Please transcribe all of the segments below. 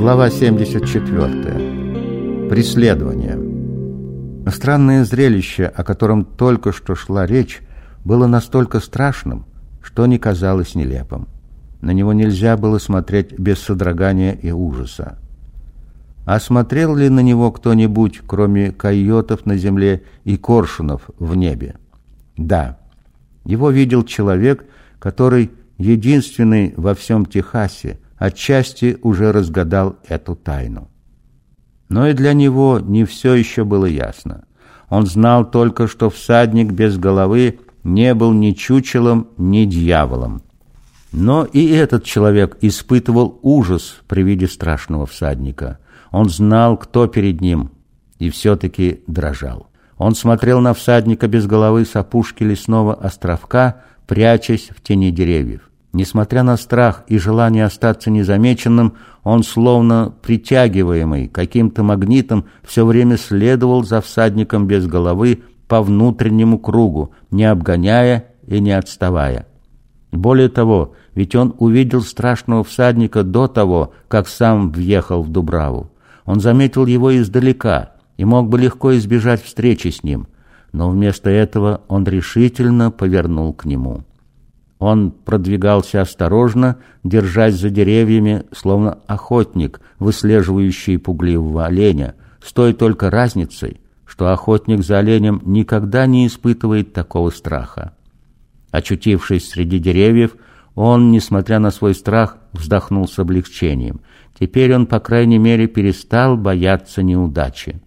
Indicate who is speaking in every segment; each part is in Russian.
Speaker 1: Глава 74. Преследование. Странное зрелище, о котором только что шла речь, было настолько страшным, что не казалось нелепым. На него нельзя было смотреть без содрогания и ужаса. А смотрел ли на него кто-нибудь, кроме койотов на земле и коршунов в небе? Да. Его видел человек, который единственный во всем Техасе отчасти уже разгадал эту тайну. Но и для него не все еще было ясно. Он знал только, что всадник без головы не был ни чучелом, ни дьяволом. Но и этот человек испытывал ужас при виде страшного всадника. Он знал, кто перед ним, и все-таки дрожал. Он смотрел на всадника без головы с опушки лесного островка, прячась в тени деревьев. Несмотря на страх и желание остаться незамеченным, он, словно притягиваемый каким-то магнитом, все время следовал за всадником без головы по внутреннему кругу, не обгоняя и не отставая. Более того, ведь он увидел страшного всадника до того, как сам въехал в Дубраву. Он заметил его издалека и мог бы легко избежать встречи с ним, но вместо этого он решительно повернул к нему. Он продвигался осторожно, держась за деревьями, словно охотник, выслеживающий пугливого оленя, с той только разницей, что охотник за оленем никогда не испытывает такого страха. Очутившись среди деревьев, он, несмотря на свой страх, вздохнул с облегчением. Теперь он, по крайней мере, перестал бояться неудачи.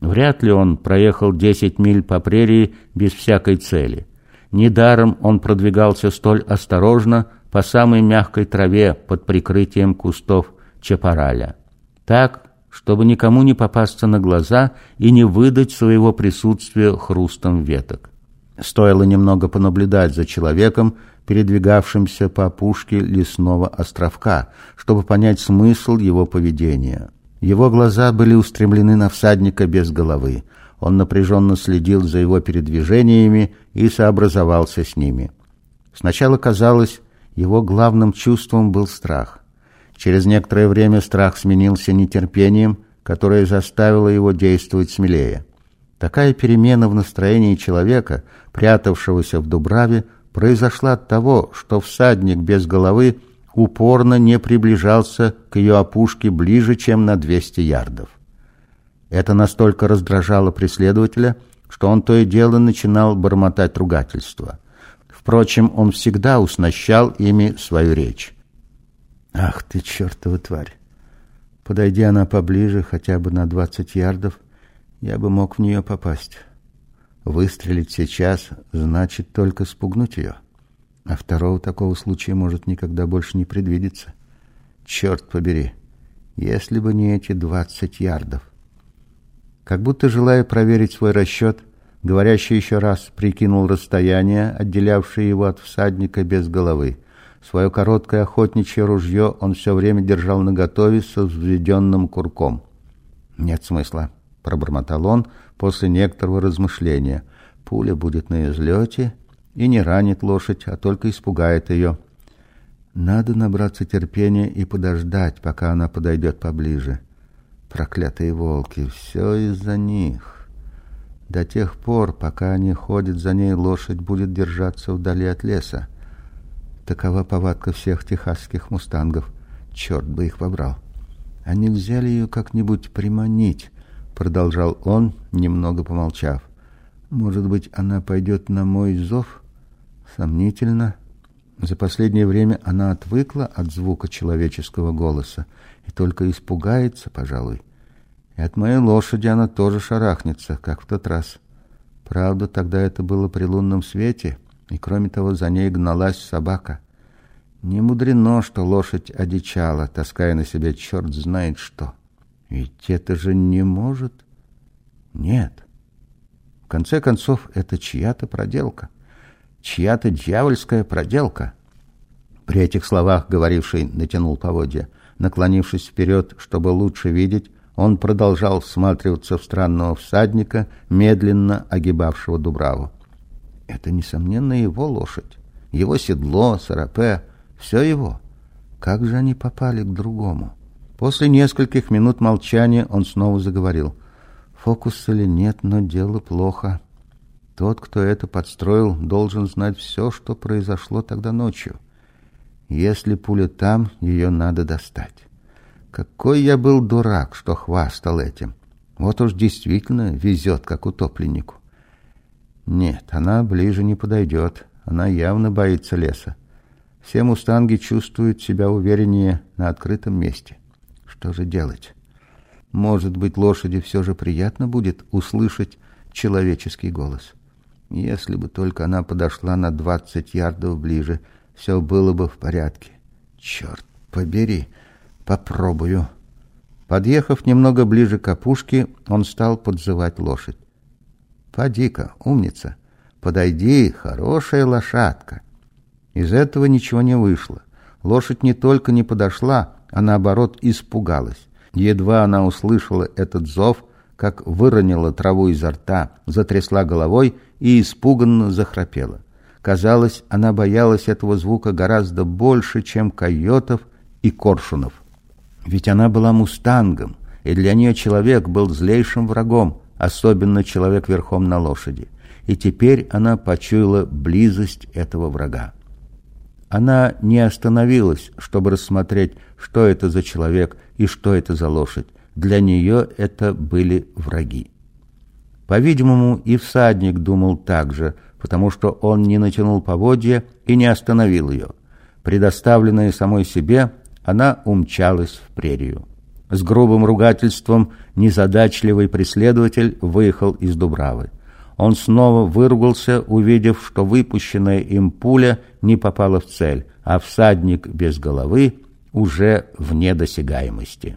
Speaker 1: Вряд ли он проехал десять миль по прерии без всякой цели. Недаром он продвигался столь осторожно по самой мягкой траве под прикрытием кустов чапараля. Так, чтобы никому не попасться на глаза и не выдать своего присутствия хрустом веток. Стоило немного понаблюдать за человеком, передвигавшимся по опушке лесного островка, чтобы понять смысл его поведения. Его глаза были устремлены на всадника без головы. Он напряженно следил за его передвижениями и сообразовался с ними. Сначала казалось, его главным чувством был страх. Через некоторое время страх сменился нетерпением, которое заставило его действовать смелее. Такая перемена в настроении человека, прятавшегося в Дубраве, произошла от того, что всадник без головы упорно не приближался к ее опушке ближе, чем на 200 ярдов. Это настолько раздражало преследователя, что он то и дело начинал бормотать ругательства. Впрочем, он всегда уснащал ими свою речь. «Ах ты, чертова тварь! Подойди она поближе, хотя бы на двадцать ярдов, я бы мог в нее попасть. Выстрелить сейчас значит только спугнуть ее, а второго такого случая может никогда больше не предвидеться. Черт побери, если бы не эти двадцать ярдов!» Как будто желая проверить свой расчет, говорящий еще раз прикинул расстояние, отделявшее его от всадника без головы. Свое короткое охотничье ружье он все время держал наготове со взведенным курком. «Нет смысла», — пробормотал он после некоторого размышления. «Пуля будет на излете и не ранит лошадь, а только испугает ее. Надо набраться терпения и подождать, пока она подойдет поближе». Проклятые волки, все из-за них. До тех пор, пока они ходят за ней, лошадь будет держаться вдали от леса. Такова повадка всех техасских мустангов. Черт бы их побрал. Они взяли ее как-нибудь приманить, продолжал он, немного помолчав. Может быть, она пойдет на мой зов? Сомнительно. За последнее время она отвыкла от звука человеческого голоса и только испугается, пожалуй. И от моей лошади она тоже шарахнется, как в тот раз. Правда, тогда это было при лунном свете, и кроме того за ней гналась собака. Не мудрено, что лошадь одичала, таская на себе черт знает что. Ведь это же не может... Нет. В конце концов, это чья-то проделка. Чья-то дьявольская проделка. При этих словах говоривший натянул поводья. Наклонившись вперед, чтобы лучше видеть, он продолжал всматриваться в странного всадника, медленно огибавшего Дубраву. Это, несомненно, его лошадь, его седло, сарапе, все его. Как же они попали к другому? После нескольких минут молчания он снова заговорил. «Фокус или нет, но дело плохо. Тот, кто это подстроил, должен знать все, что произошло тогда ночью. Если пуля там, ее надо достать. Какой я был дурак, что хвастал этим. Вот уж действительно везет, как утопленнику. Нет, она ближе не подойдет. Она явно боится леса. Все мустанги чувствуют себя увереннее на открытом месте. Что же делать? Может быть, лошади все же приятно будет услышать человеческий голос. Если бы только она подошла на двадцать ярдов ближе, все было бы в порядке. Черт побери, попробую. Подъехав немного ближе к опушке, он стал подзывать лошадь. «Поди-ка, умница, подойди, хорошая лошадка». Из этого ничего не вышло. Лошадь не только не подошла, а наоборот испугалась. Едва она услышала этот зов, как выронила траву изо рта, затрясла головой и испуганно захрапела. Казалось, она боялась этого звука гораздо больше, чем койотов и коршунов. Ведь она была мустангом, и для нее человек был злейшим врагом, особенно человек верхом на лошади. И теперь она почуяла близость этого врага. Она не остановилась, чтобы рассмотреть, что это за человек и что это за лошадь. Для нее это были враги. По-видимому, и всадник думал так же, потому что он не натянул поводья и не остановил ее. Предоставленная самой себе, она умчалась в прерию. С грубым ругательством незадачливый преследователь выехал из Дубравы. Он снова выругался, увидев, что выпущенная им пуля не попала в цель, а всадник без головы уже вне досягаемости.